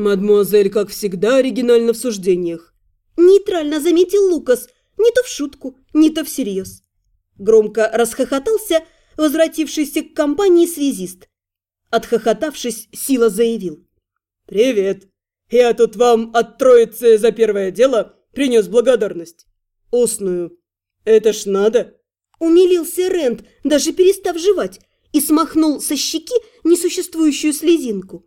«Мадемуазель, как всегда, оригинально в суждениях». Нейтрально заметил Лукас, не то в шутку, не то всерьез. Громко расхохотался возвратившийся к компании связист. Отхохотавшись, Сила заявил. «Привет. Я тут вам от троицы за первое дело принес благодарность. Устную. Это ж надо!» Умилился Рент, даже перестав жевать, и смахнул со щеки несуществующую слезинку.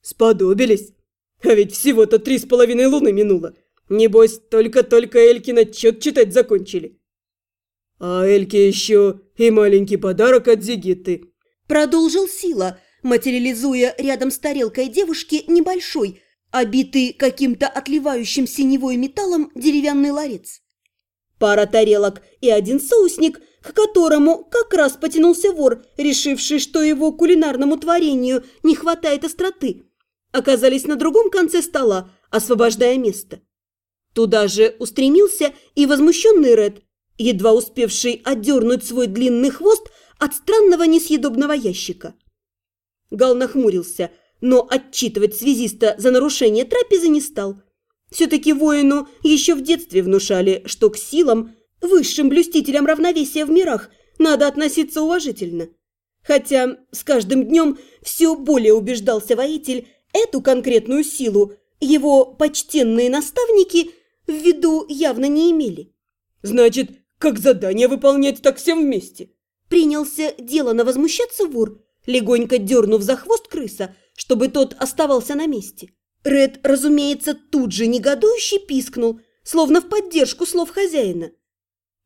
«Сподобились. А ведь всего-то три с половиной луны минуло. Небось, только-только Элькин отчет читать закончили». «А Эльке еще и маленький подарок от Зигиты», – продолжил Сила, материализуя рядом с тарелкой девушки небольшой, обитый каким-то отливающим синевой металлом деревянный ларец. Пара тарелок и один соусник, к которому как раз потянулся вор, решивший, что его кулинарному творению не хватает остроты, оказались на другом конце стола, освобождая место. Туда же устремился и возмущенный Ред, едва успевший отдернуть свой длинный хвост от странного несъедобного ящика. Гал нахмурился, но отчитывать связиста за нарушение трапезы не стал. Все-таки воину еще в детстве внушали, что к силам, высшим блюстителям равновесия в мирах, надо относиться уважительно. Хотя с каждым днем все более убеждался воитель, эту конкретную силу его почтенные наставники в виду явно не имели. «Значит, как задание выполнять, так всем вместе!» Принялся делано возмущаться вор, легонько дернув за хвост крыса, чтобы тот оставался на месте. Ред, разумеется, тут же негодующе пискнул, словно в поддержку слов хозяина.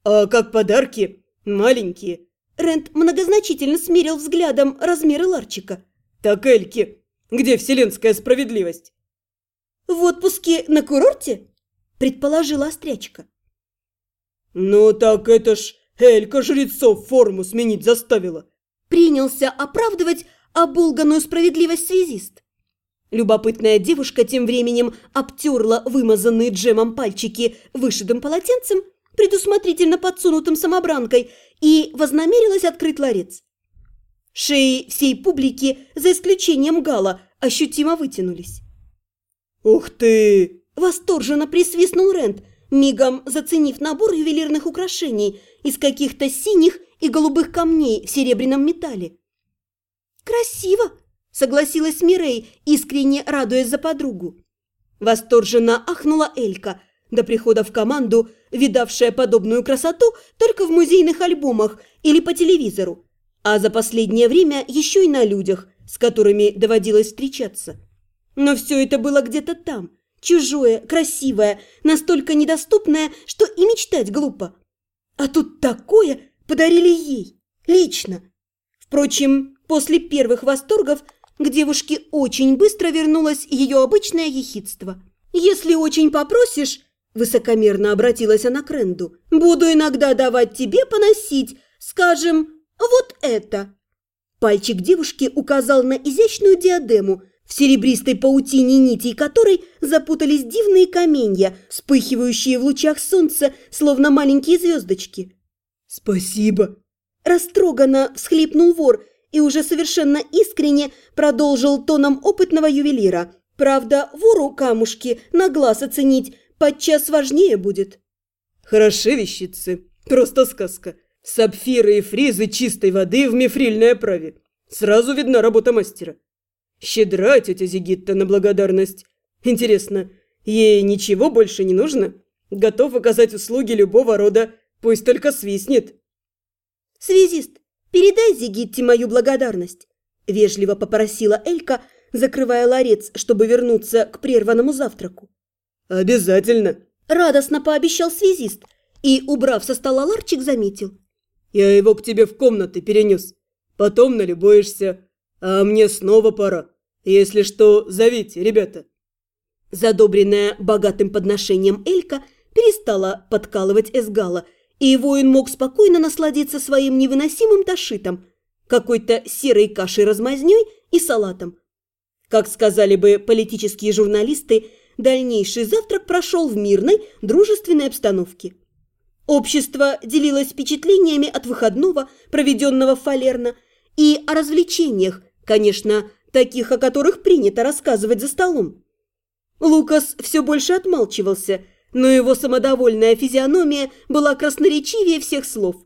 «А как подарки? Маленькие?» Рент многозначительно смерил взглядом размеры ларчика. «Так, Эльки, где вселенская справедливость?» «В отпуске на курорте?» – предположила Острячка. «Ну так это ж Элька жрецов форму сменить заставила!» Принялся оправдывать оболганную справедливость связист. Любопытная девушка тем временем обтерла вымазанные джемом пальчики вышитым полотенцем, предусмотрительно подсунутым самобранкой, и вознамерилась открыть ларец. Шеи всей публики, за исключением Гала, ощутимо вытянулись. «Ух ты!» – восторженно присвистнул Рент, мигом заценив набор ювелирных украшений из каких-то синих и голубых камней в серебряном металле. «Красиво!» – согласилась Мирей, искренне радуясь за подругу. Восторженно ахнула Элька, до прихода в команду, видавшая подобную красоту только в музейных альбомах или по телевизору, а за последнее время еще и на людях, с которыми доводилось встречаться. Но все это было где-то там, чужое, красивое, настолько недоступное, что и мечтать глупо. А тут такое подарили ей, лично. Впрочем, после первых восторгов к девушке очень быстро вернулось ее обычное ехидство. «Если очень попросишь, – высокомерно обратилась она к Ренду, – буду иногда давать тебе поносить, скажем, вот это». Пальчик девушки указал на изящную диадему, в серебристой паутине нитей которой запутались дивные каменья, вспыхивающие в лучах солнца, словно маленькие звездочки. «Спасибо!» Растроганно всхлипнул вор и уже совершенно искренне продолжил тоном опытного ювелира. Правда, вору камушки на глаз оценить подчас важнее будет. Хороши вещицы, просто сказка. Сапфиры и фризы чистой воды в мифрильной оправе. Сразу видна работа мастера. Щедра тетя Зигитта на благодарность. Интересно, ей ничего больше не нужно? Готов оказать услуги любого рода, пусть только свистнет. «Связист, передай Зигитте мою благодарность», – вежливо попросила Элька, закрывая ларец, чтобы вернуться к прерванному завтраку. «Обязательно!» – радостно пообещал связист и, убрав со стола ларчик, заметил. «Я его к тебе в комнаты перенес. Потом налюбуешься. А мне снова пора. Если что, зовите, ребята». Задобренная богатым подношением Элька перестала подкалывать Эсгала – и воин мог спокойно насладиться своим невыносимым ташитом, какой-то серой кашей-размазнёй и салатом. Как сказали бы политические журналисты, дальнейший завтрак прошел в мирной, дружественной обстановке. Общество делилось впечатлениями от выходного, проведенного в Фалерно, и о развлечениях, конечно, таких, о которых принято рассказывать за столом. Лукас все больше отмалчивался, но его самодовольная физиономия была красноречивее всех слов.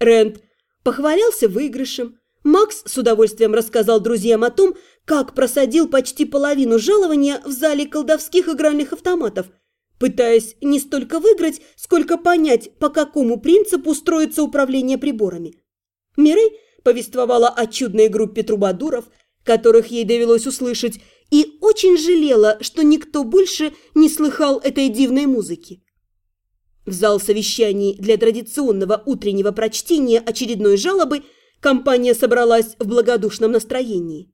Рэнд похвалялся выигрышем. Макс с удовольствием рассказал друзьям о том, как просадил почти половину жалования в зале колдовских игральных автоматов, пытаясь не столько выиграть, сколько понять, по какому принципу строится управление приборами. Мирей повествовала о чудной группе трубадуров, которых ей довелось услышать, и очень жалела, что никто больше не слыхал этой дивной музыки. В зал совещаний для традиционного утреннего прочтения очередной жалобы компания собралась в благодушном настроении.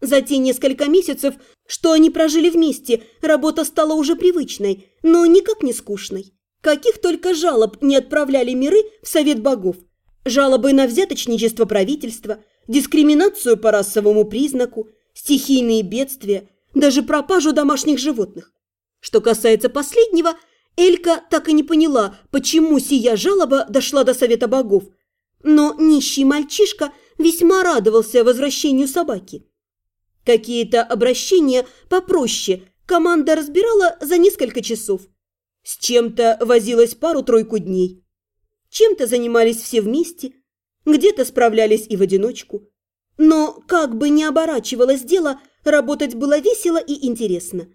За те несколько месяцев, что они прожили вместе, работа стала уже привычной, но никак не скучной. Каких только жалоб не отправляли миры в Совет богов. Жалобы на взяточничество правительства, дискриминацию по расовому признаку, стихийные бедствия, даже пропажу домашних животных. Что касается последнего, Элька так и не поняла, почему сия жалоба дошла до Совета богов. Но нищий мальчишка весьма радовался возвращению собаки. Какие-то обращения попроще команда разбирала за несколько часов. С чем-то возилась пару-тройку дней. Чем-то занимались все вместе, где-то справлялись и в одиночку. Но, как бы ни оборачивалось дело, работать было весело и интересно.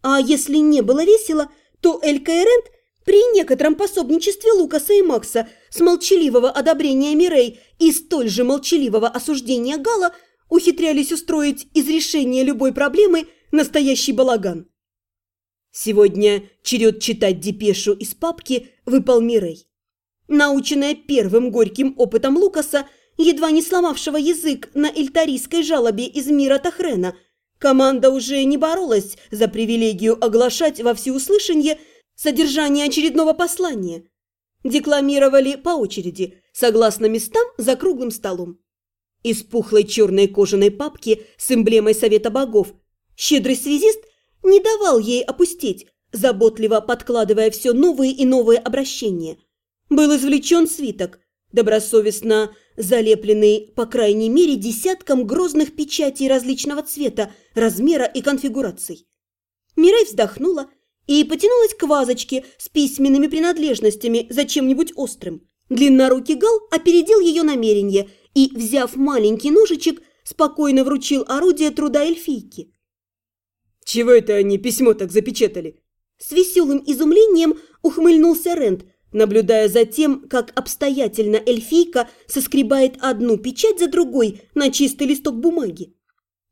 А если не было весело, то Элька и Рент при некотором пособничестве Лукаса и Макса с молчаливого одобрения Мирей и столь же молчаливого осуждения Гала ухитрялись устроить из решения любой проблемы настоящий балаган. Сегодня черед читать депешу из папки выпал Мирей. Наученная первым горьким опытом Лукаса, едва не сломавшего язык на эльтарийской жалобе из мира Тахрена, команда уже не боролась за привилегию оглашать во всеуслышание содержание очередного послания. Декламировали по очереди, согласно местам за круглым столом. Из пухлой черной кожаной папки с эмблемой Совета Богов щедрый связист не давал ей опустить, заботливо подкладывая все новые и новые обращения. Был извлечен свиток, добросовестно залепленный, по крайней мере, десятком грозных печатей различного цвета, размера и конфигураций. Мирей вздохнула и потянулась к вазочке с письменными принадлежностями за чем-нибудь острым. Длиннорукий Гал опередил ее намерение и, взяв маленький ножичек, спокойно вручил орудие труда эльфийки. «Чего это они письмо так запечатали?» С веселым изумлением ухмыльнулся Рент, наблюдая за тем, как обстоятельно эльфийка соскребает одну печать за другой на чистый листок бумаги.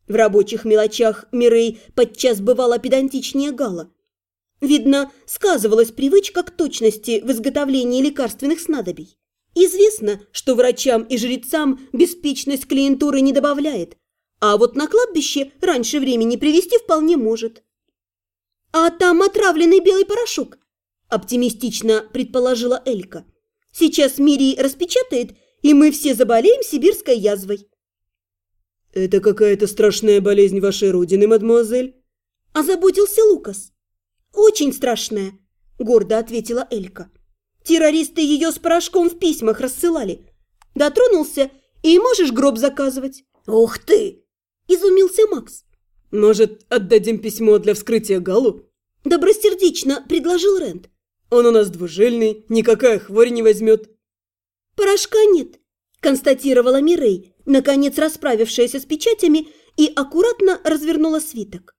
В рабочих мелочах Мирей подчас бывала педантичнее Гала. Видно, сказывалась привычка к точности в изготовлении лекарственных снадобий. Известно, что врачам и жрецам беспечность клиентуры не добавляет, а вот на кладбище раньше времени привести вполне может. «А там отравленный белый порошок», – оптимистично предположила Элька. «Сейчас Мири распечатает, и мы все заболеем сибирской язвой». «Это какая-то страшная болезнь вашей родины, мадемуазель?» – озаботился Лукас. «Очень страшная», – гордо ответила Элька. Террористы ее с порошком в письмах рассылали. Дотронулся, и можешь гроб заказывать. Ух ты! Изумился Макс. Может, отдадим письмо для вскрытия Галу? Добросердечно предложил Рент. Он у нас двужильный, никакая хворь не возьмет. Порошка нет, констатировала Мирей, наконец расправившаяся с печатями, и аккуратно развернула свиток.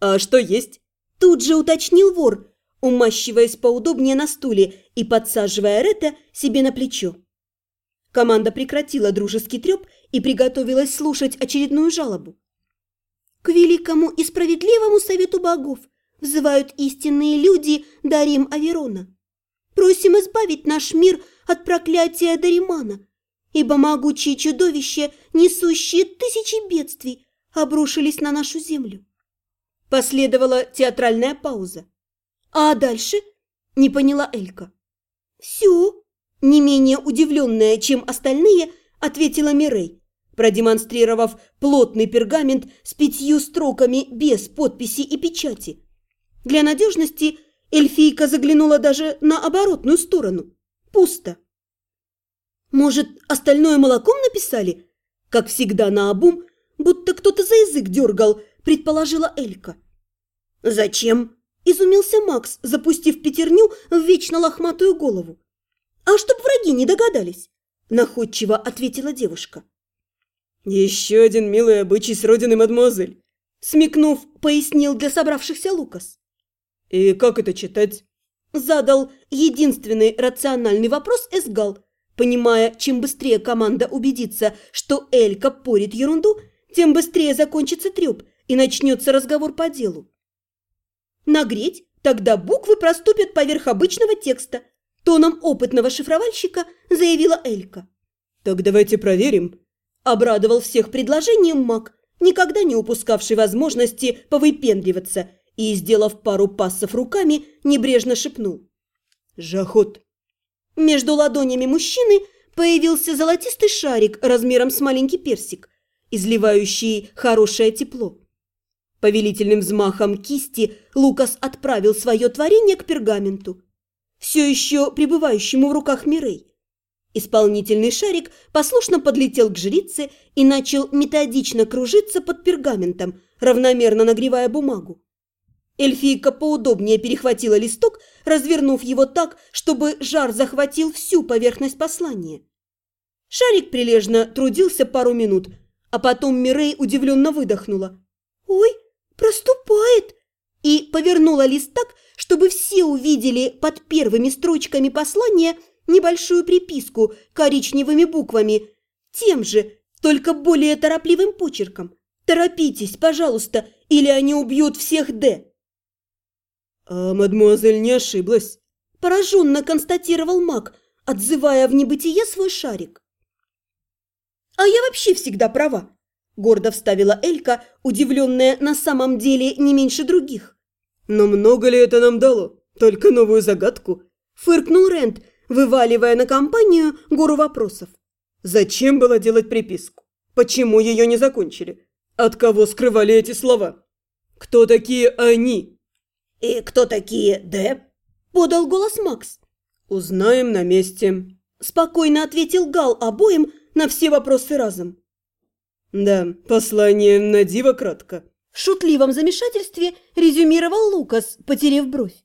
«А что есть?» Тут же уточнил вор, умащиваясь поудобнее на стуле и подсаживая Рета себе на плечо. Команда прекратила дружеский треп и приготовилась слушать очередную жалобу. «К великому и справедливому совету богов взывают истинные люди Дарим Аверона. Просим избавить наш мир от проклятия Даримана, ибо могучие чудовища, несущие тысячи бедствий, обрушились на нашу землю». Последовала театральная пауза. «А дальше?» – не поняла Элька. «Все», – не менее удивленная, чем остальные, ответила Мирей, продемонстрировав плотный пергамент с пятью строками без подписи и печати. Для надежности эльфийка заглянула даже на оборотную сторону. Пусто. «Может, остальное молоком написали?» Как всегда на обум, будто кто-то за язык дергал, предположила Элька. «Зачем?» – изумился Макс, запустив пятерню в вечно лохматую голову. «А чтоб враги не догадались!» – находчиво ответила девушка. «Еще один милый обычай с родины, мадемуазель!» Смекнув, пояснил для собравшихся Лукас. «И как это читать?» Задал единственный рациональный вопрос Эсгал, понимая, чем быстрее команда убедится, что Элька порит ерунду, тем быстрее закончится треп и начнется разговор по делу. Нагреть, тогда буквы проступят поверх обычного текста, тоном опытного шифровальщика заявила Элька. «Так давайте проверим», – обрадовал всех предложением маг, никогда не упускавший возможности повыпендриваться – и, сделав пару пассов руками, небрежно шепнул. «Жахот!» Между ладонями мужчины появился золотистый шарик размером с маленький персик, изливающий хорошее тепло. Повелительным взмахом кисти Лукас отправил свое творение к пергаменту, все еще пребывающему в руках Мирей. Исполнительный шарик послушно подлетел к жрице и начал методично кружиться под пергаментом, равномерно нагревая бумагу. Эльфийка поудобнее перехватила листок, развернув его так, чтобы жар захватил всю поверхность послания. Шарик прилежно трудился пару минут, а потом Мирей удивленно выдохнула. «Ой, проступает!» и повернула лист так, чтобы все увидели под первыми строчками послания небольшую приписку коричневыми буквами, тем же, только более торопливым почерком. «Торопитесь, пожалуйста, или они убьют всех Д». «А мадемуазель не ошиблась», – пораженно констатировал маг, отзывая в небытие свой шарик. «А я вообще всегда права», – гордо вставила Элька, удивленная на самом деле не меньше других. «Но много ли это нам дало? Только новую загадку?» – фыркнул Рент, вываливая на компанию гору вопросов. «Зачем было делать приписку? Почему ее не закончили? От кого скрывали эти слова? Кто такие они?» «И кто такие Д?» – подал голос Макс. «Узнаем на месте», – спокойно ответил Гал обоим на все вопросы разом. «Да, послание на диво кратко», – в шутливом замешательстве резюмировал Лукас, потерев бровь.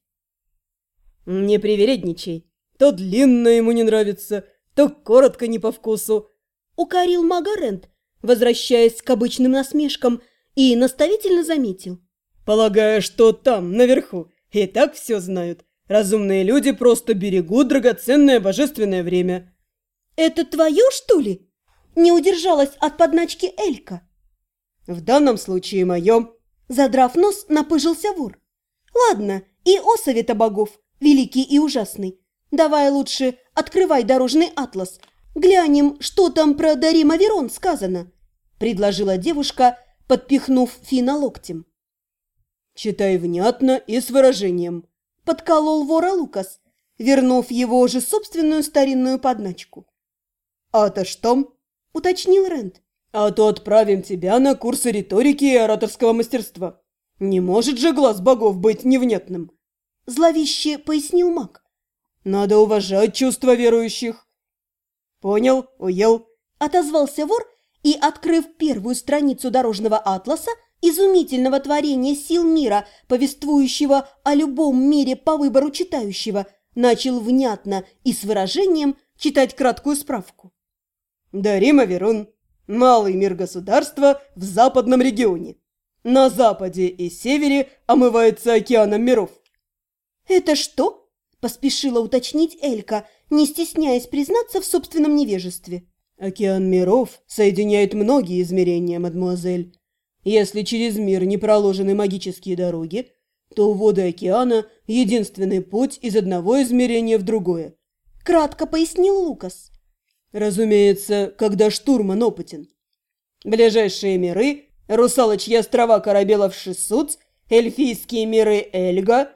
«Не привередничай. То длинно ему не нравится, то коротко не по вкусу», – укорил Магарент, возвращаясь к обычным насмешкам, и наставительно заметил. Полагая, что там, наверху, и так все знают. Разумные люди просто берегут драгоценное божественное время. «Это твое, что ли?» Не удержалась от подначки Элька. «В данном случае моем». Задрав нос, напыжился вор. «Ладно, и о совета богов, великий и ужасный. Давай лучше открывай дорожный атлас. Глянем, что там про Дарима Верон сказано», предложила девушка, подпихнув Фина локтем. «Читай внятно и с выражением», – подколол вора Лукас, вернув его же собственную старинную подначку. «А-то что?» – уточнил Рент. «А то отправим тебя на курсы риторики и ораторского мастерства. Не может же глаз богов быть невнятным!» Зловеще пояснил маг. «Надо уважать чувства верующих». «Понял, уел», – отозвался вор и, открыв первую страницу дорожного атласа, изумительного творения сил мира, повествующего о любом мире по выбору читающего, начал внятно и с выражением читать краткую справку. Дарима Верун – малый мир государства в западном регионе. На западе и севере омывается океаном миров. «Это что?» – поспешила уточнить Элька, не стесняясь признаться в собственном невежестве. «Океан миров соединяет многие измерения, мадемуазель. Если через мир не проложены магические дороги, то воды океана – единственный путь из одного измерения в другое. Кратко пояснил Лукас. Разумеется, когда штурман опытен. Ближайшие миры – Русалочьи острова Корабелов Шисуц, эльфийские миры Эльга,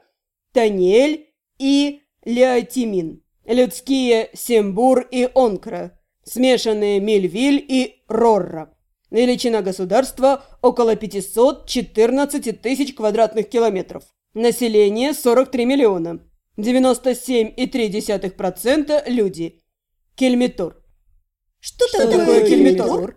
Танель и Леотимин, людские Сембур и Онкра, смешанные Мельвиль и Рорра. Величина государства около 514 тысяч квадратных километров. Население 43 миллиона. 97,3% люди. Кельмитор. Что, Что такое, кельмитор?